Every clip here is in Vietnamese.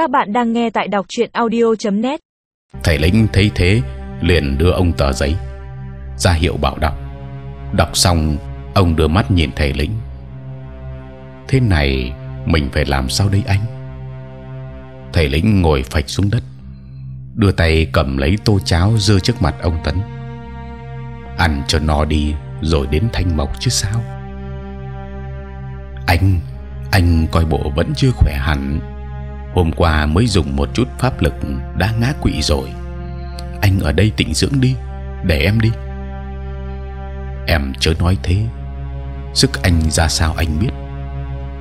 Các bạn đang nghe tại đọc truyện audio.net. Thầy lĩnh thấy thế liền đưa ông tờ giấy ra hiệu bảo đọc. Đọc xong, ông đưa mắt nhìn thầy lĩnh. Thế này mình phải làm sao đây anh? Thầy lĩnh ngồi phịch xuống đất, đưa tay cầm lấy tô cháo dơ trước mặt ông tấn. Ăn cho no đi rồi đến thanh mộc chứ sao? Anh, anh coi bộ vẫn chưa khỏe hẳn. Hôm qua mới dùng một chút pháp lực đã ngã quỵ rồi. Anh ở đây tịnh dưỡng đi, để em đi. Em chớ nói thế. Sức anh ra sao anh biết.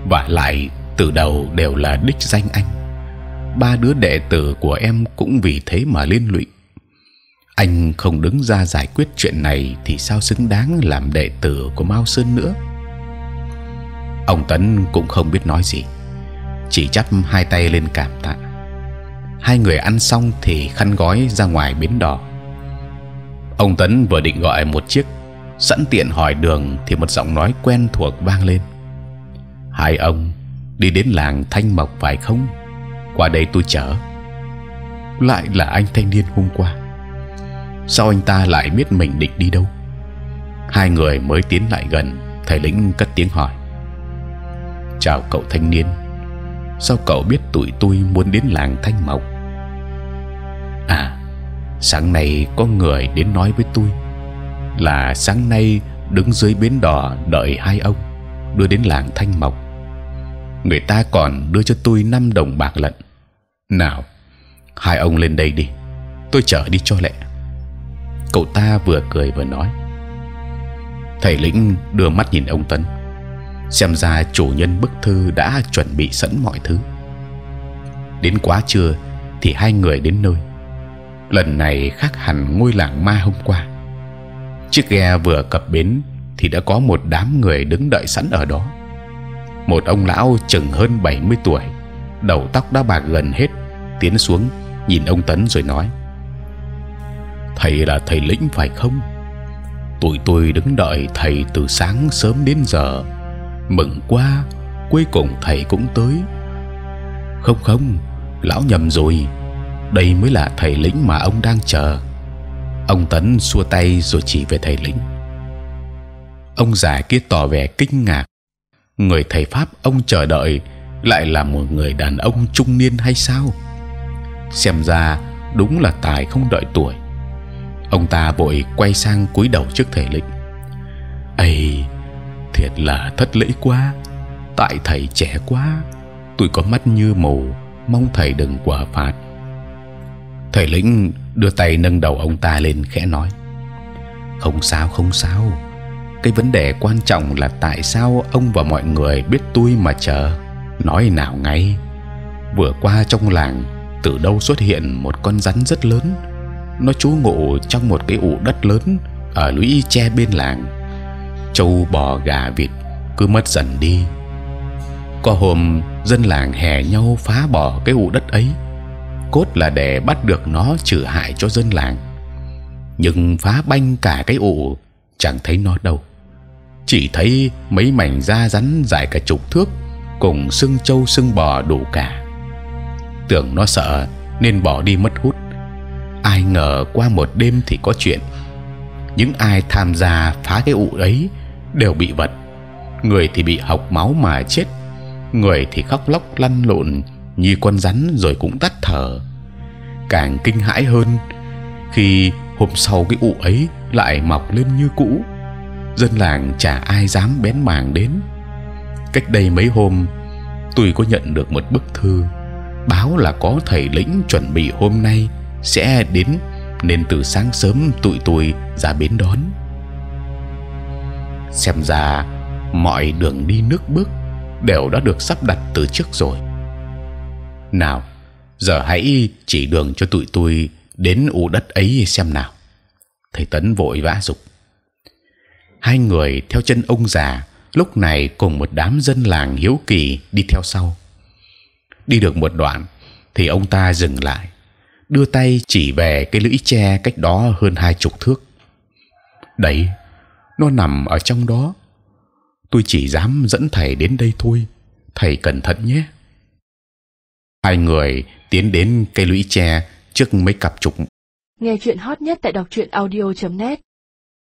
Và lại từ đầu đều là đích danh anh. Ba đứa đệ tử của em cũng vì thế mà liên lụy. Anh không đứng ra giải quyết chuyện này thì sao xứng đáng làm đệ tử của Mao Sơn nữa? Ông Tấn cũng không biết nói gì, chỉ chắp hai tay lên cảm tạ. Hai người ăn xong thì khăn gói ra ngoài bến đò. Ông Tấn vừa định gọi một chiếc, sẵn tiện hỏi đường thì một giọng nói quen thuộc vang lên. Hai ông đi đến làng Thanh Mộc phải không? Qua đây tôi chở. Lại là anh thanh niên hôm qua. Sao anh ta lại biết mình định đi đâu? Hai người mới tiến lại gần, thầy lĩnh cất tiếng hỏi chào cậu thanh niên sao cậu biết tụi tôi muốn đến làng thanh mộc? À sáng nay có người đến nói với tôi là sáng nay đứng dưới bến đò đợi hai ông đưa đến làng thanh mộc. Người ta còn đưa cho tôi năm đồng bạc lận. Nào, hai ông lên đây đi, tôi chở đi cho lẹ. Cậu ta vừa cười vừa nói. Thầy lĩnh đưa mắt nhìn ông tấn xem ra chủ nhân bức thư đã chuẩn bị sẵn mọi thứ. Đến quá trưa thì hai người đến nơi. Lần này khác hẳn ngôi làng ma hôm qua. Chiếc ghe vừa cập bến thì đã có một đám người đứng đợi sẵn ở đó. Một ông lão chừng hơn 70 tuổi, đầu tóc đã bạc gần hết, tiến xuống nhìn ông tấn rồi nói, thầy là thầy lĩnh phải không? Tụi tôi đứng đợi thầy từ sáng sớm đến giờ mừng quá, cuối cùng thầy cũng tới. Không không, lão nhầm rồi, đây mới là thầy lĩnh mà ông đang chờ. Ông tấn xua tay rồi chỉ về thầy lĩnh. Ông già kia tỏ vẻ kinh ngạc. Người thầy pháp ông chờ đợi lại là một người đàn ông trung niên hay sao? Xem ra đúng là tài không đợi tuổi. Ông ta vội quay sang cúi đầu trước thầy lĩnh thiệt là thất lễ quá. Tại thầy trẻ quá, tôi có mắt như mù, mong thầy đừng quả phạt. Thầy lĩnh đưa tay nâng đầu ông ta lên khẽ nói, không sao không sao. Cái vấn đề quan trọng là tại sao ông và mọi người biết tôi mà chờ? Nói nào ngay. Vừa qua trong làng, từ đâu xuất hiện một con rắn rất lớn. Nó trú ngụ trong một cái ụ đất lớn ở lũy tre bên làng trâu bò gà vịt cứ mất dần đi. Có hôm dân làng hè nhau phá bỏ cái ụ đất ấy, cốt là để bắt được nó trừ hại cho dân làng. Nhưng phá banh cả cái ụ, chẳng thấy nó đâu. Chỉ thấy mấy mảnh da rắn dài cả chục thước, cùng xương trâu xương bò đủ cả. Tưởng nó sợ, nên bỏ đi mất hút. Ai ngờ qua một đêm thì có chuyện. Những ai tham gia phá cái ụ ấy đều bị vật. Người thì bị học máu mà chết, người thì khóc lóc lăn lộn như con rắn rồi cũng tắt thở. Càng kinh hãi hơn, khi hôm sau cái ụ ấy lại mọc lên như cũ, dân làng chả ai dám bén màng đến. Cách đây mấy hôm, tôi có nhận được một bức thư báo là có thầy lĩnh chuẩn bị hôm nay sẽ đến, nên từ sáng sớm tụi tôi ra bến đón xem ra mọi đường đi nước bước đều đã được sắp đặt từ trước rồi. Nào, giờ hãy chỉ đường cho tụi tôi đến u đất ấy xem nào. Thầy Tấn vội vã dục. Hai người theo chân ông già lúc này cùng một đám dân làng hiếu kỳ đi theo sau. Đi được một đoạn thì ông ta dừng lại, đưa tay chỉ về cái lưỡi tre cách đó hơn hai chục thước. Đấy, nó nằm ở trong đó. Tôi chỉ dám dẫn thầy đến đây thôi. Thầy cẩn thận nhé. hai người tiến đến cây lũy tre trước mấy cặp trục Nghe chuyện hot nhất tại đọc truyện audio.net